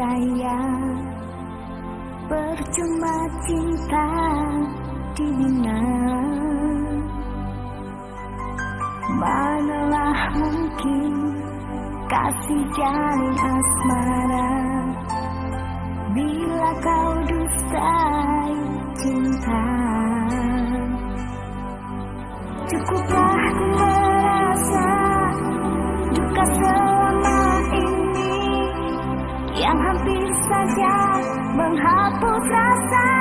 percaya Percuma cinta dina Manalah mungkin kasih jalin asmara Bila kau dustai cinta. Cukuplah ku merasa duka selalu yang hampir saja menghapus rasa.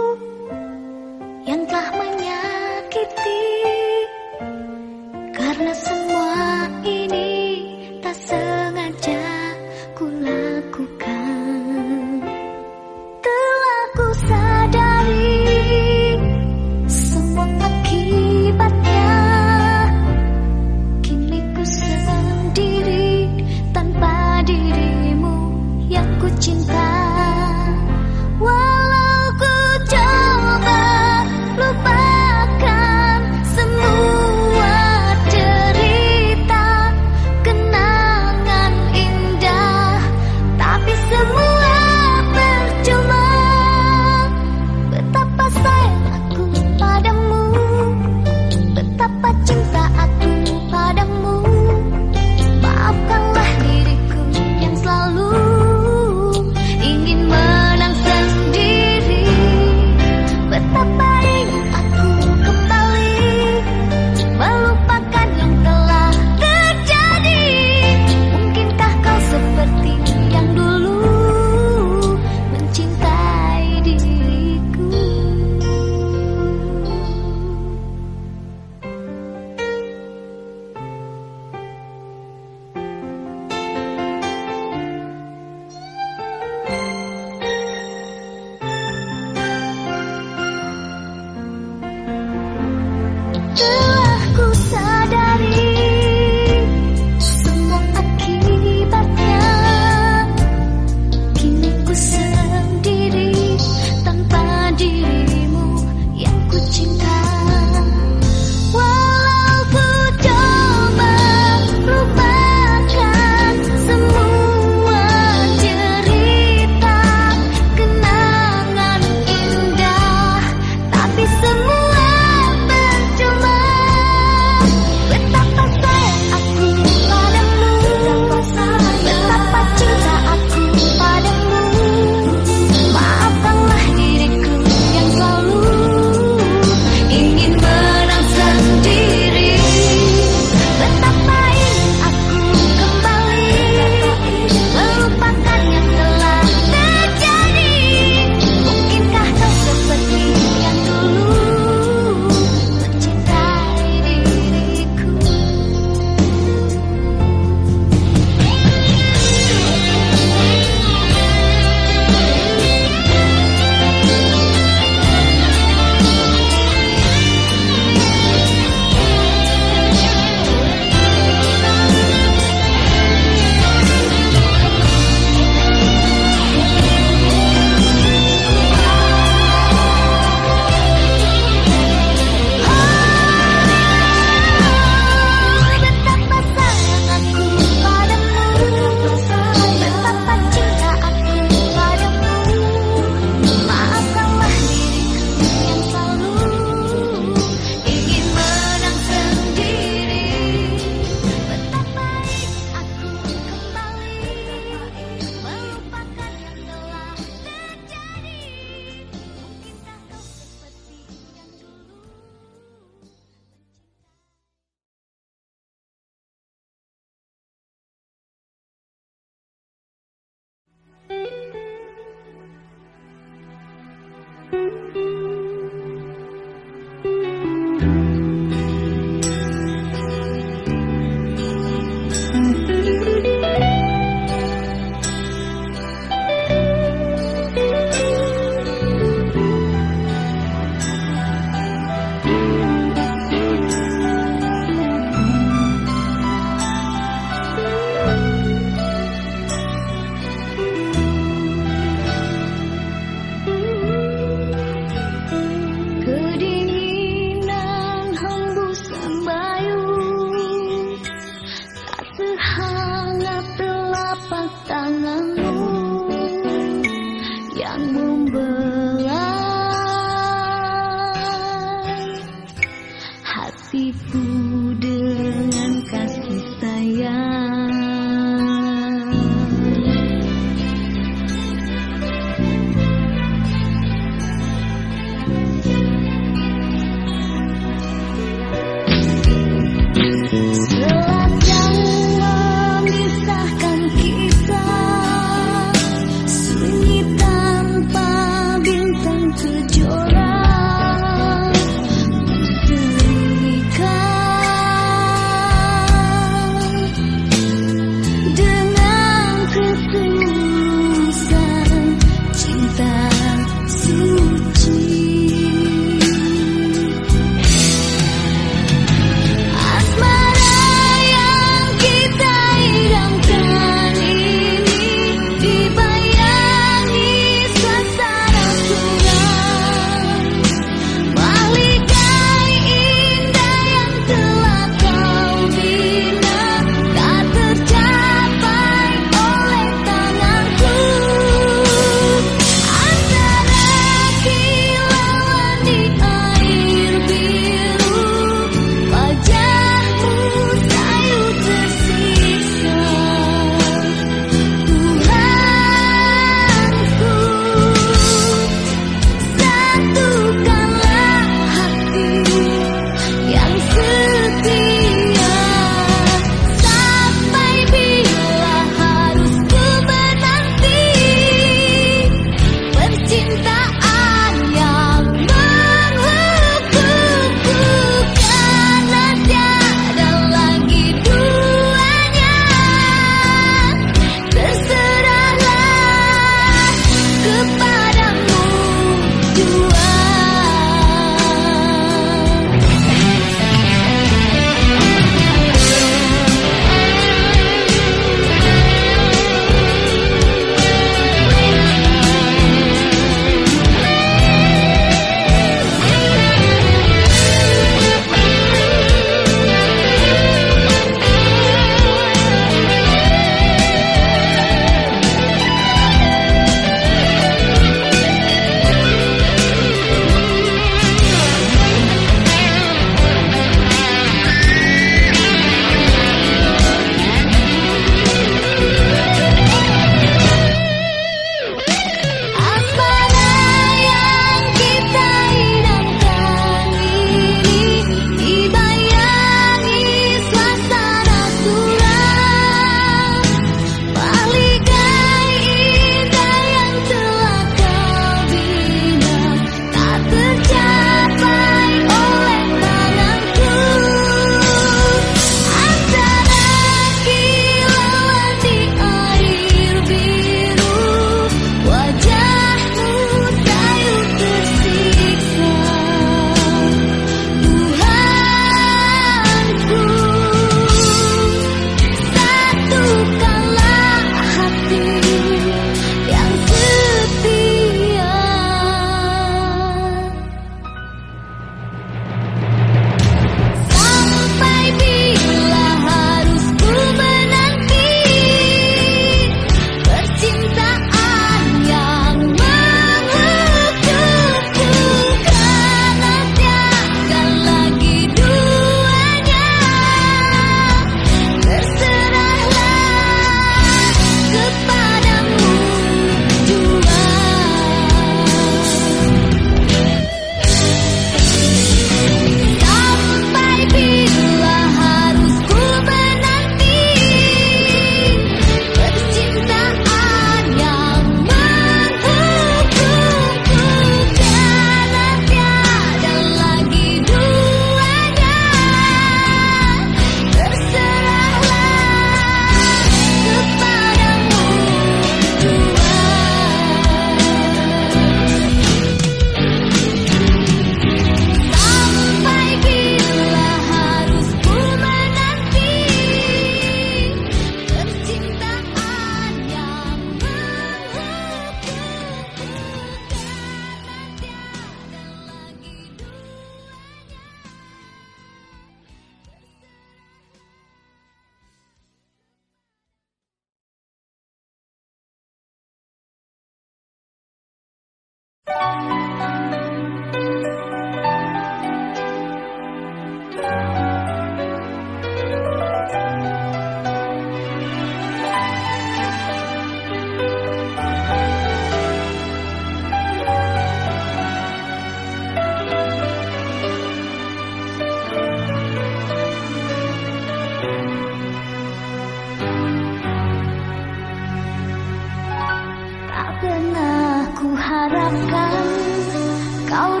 Kau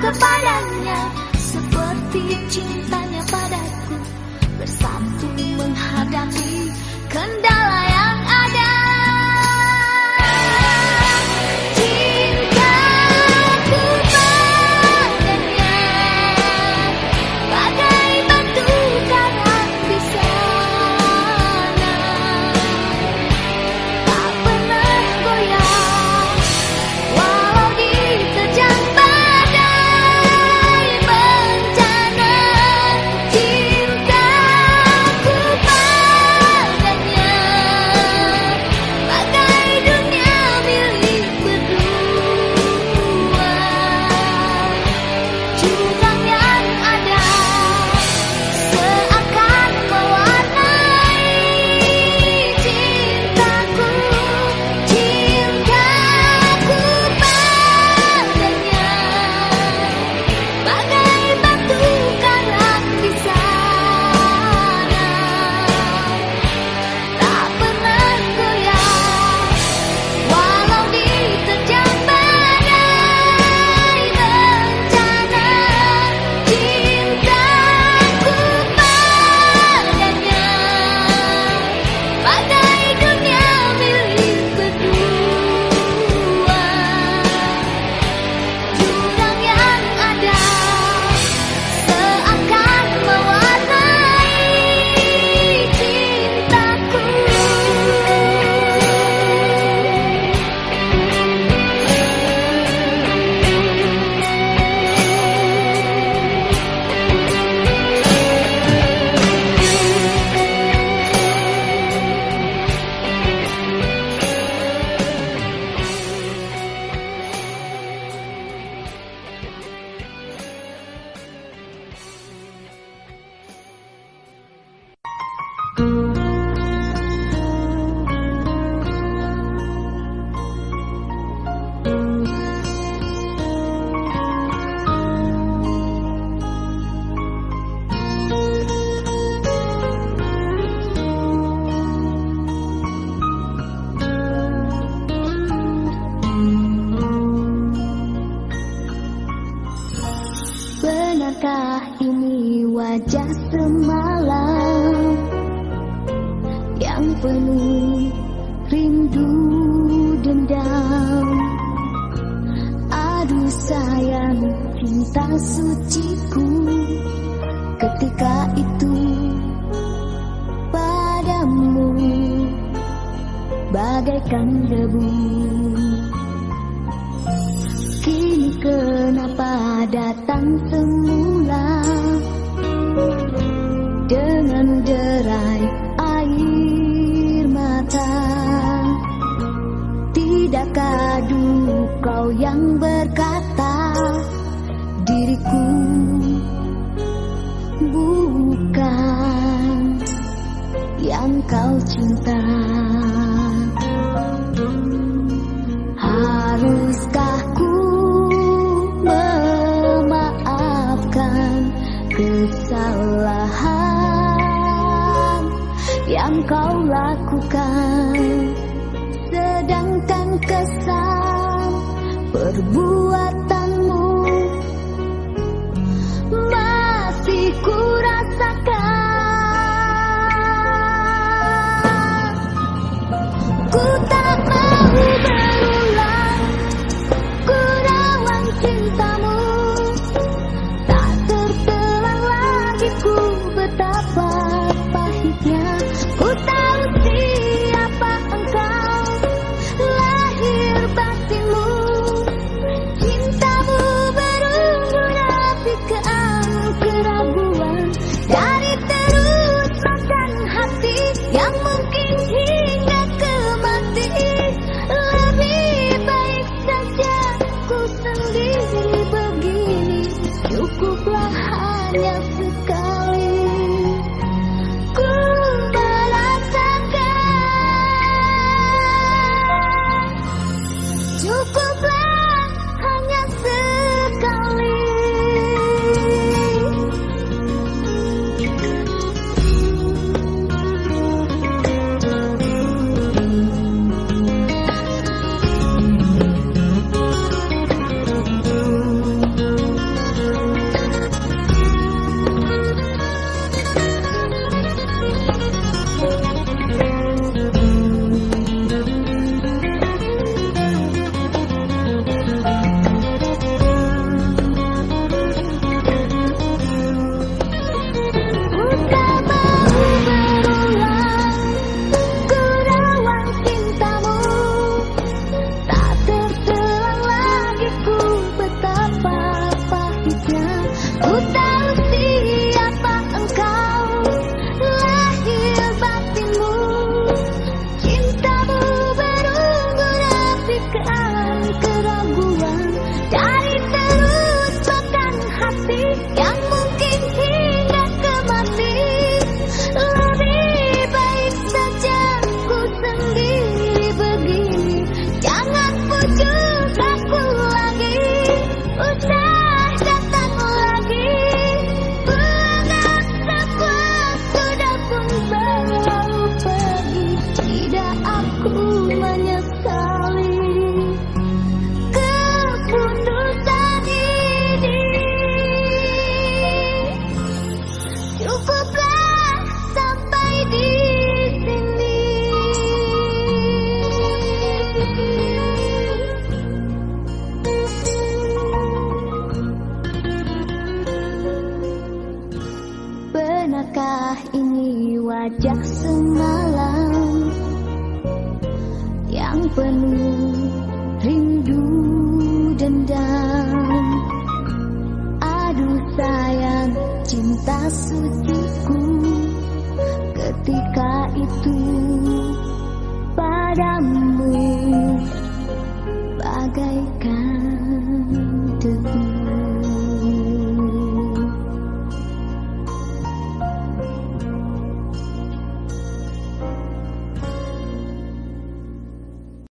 kepadanya Seperti cintanya padaku. Bersatu menghadapi kendala yang